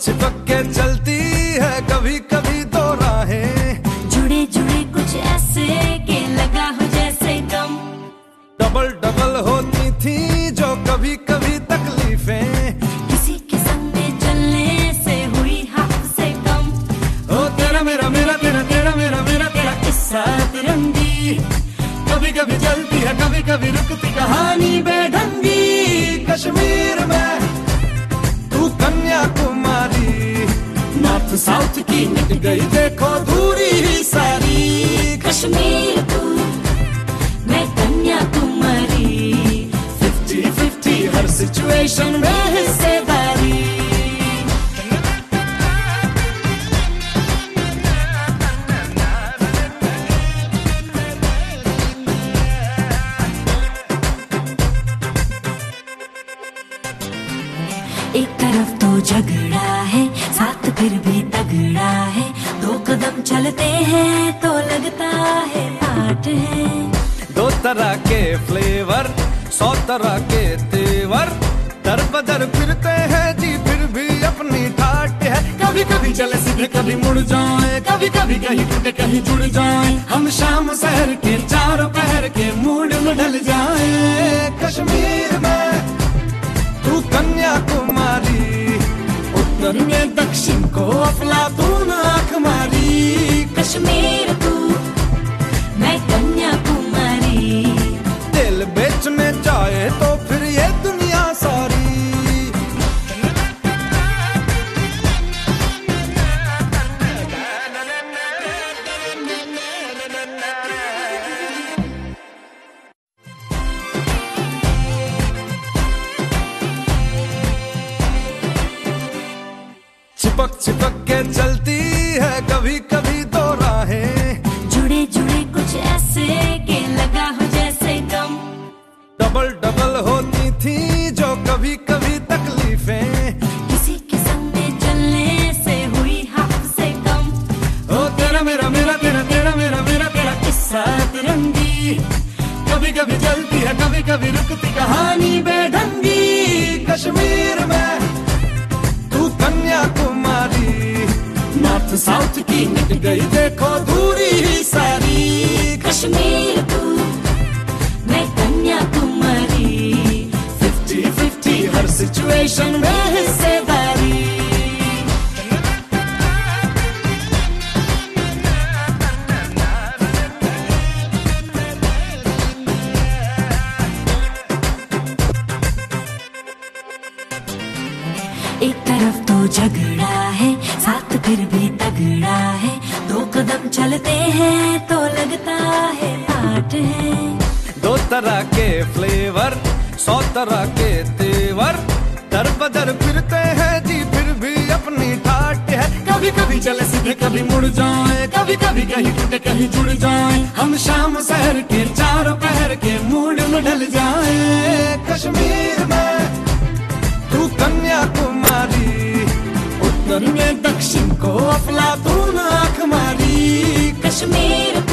चिपक के चलती है कभी कभी दो राहें। जुड़े जुड़े कुछ ऐसे के लगा हो जैसे दम डबल डबल होती थी जो कभी कभी तकलीफें। किसी के संग में चलने से हुई हाथ से कम ओ तेरा मेरा मेरा तेरा तेरा मेरा मेरा तेरा किस्सा तिरंगी। कभी कभी चलती है कभी कभी रुकती कहानी बेढंगी सिचुएशन में हिस्सेदारी एक तरफ़ तो झगड़ा है, साथ फिर भी तगड़ा है। दो कदम चलते हैं तो लगता है पाठ है। दो तरह के फ्लेवर सौ तरह के तेवर दर बदर फिरते हैं जी, फिर भी अपनी ठाट है। कभी कभी चले सीधे, कभी मुड़ जाए कभी कभी कहीं टूटे, कहीं जुड़ जाए। हम शाम शहर के चार पहर के मूड में ढल जाए। कश्मीर में तू कन्याकुमारी, उत्तर में दक्षिण को अफलातून आँख मारी। कश्मीर तू चिपक चिपक के चलती है कभी कभी दो राहें। जुड़े जुड़े कुछ ऐसे के लगा हो जैसे दम डबल डबल होती थी जो कभी कभी तकलीफें। किसी के संग में चलने से हुई हाथ से कम ओ तेरा मेरा मेरा तेरा तेरा मेरा मेरा तेरा किस्सा तिरंगी। कभी कभी चलती है कभी कभी रुकती कहानी बेढंगी साउथ की मिट गई देखो दूरी ही सारी। कश्मीर तू मैं कन्याकुमारी फिफ्टी फिफ्टी हर सिचुएशन में हिस्सेदारी। एक तरफ़ तो झगड़ा है फिर भी तगड़ा है। दो कदम चलते हैं तो लगता है पाठ है। दो तरह के फ्लेवर, सौ तरह के तेवर। दर बदर फिरते हैं जी, फिर भी अपनी ठाट है। कभी कभी चले सीधे कभी मुड़ जाए, कभी कभी कहीं टूटे कहीं जुड़ जाए। हम शाम शहर के चारों पहर के मूड में ढल जाए। कश्मीर में तू कन्याकुमारी Τον με ταξικό αφλατούνα ακμαρί Κασμίρ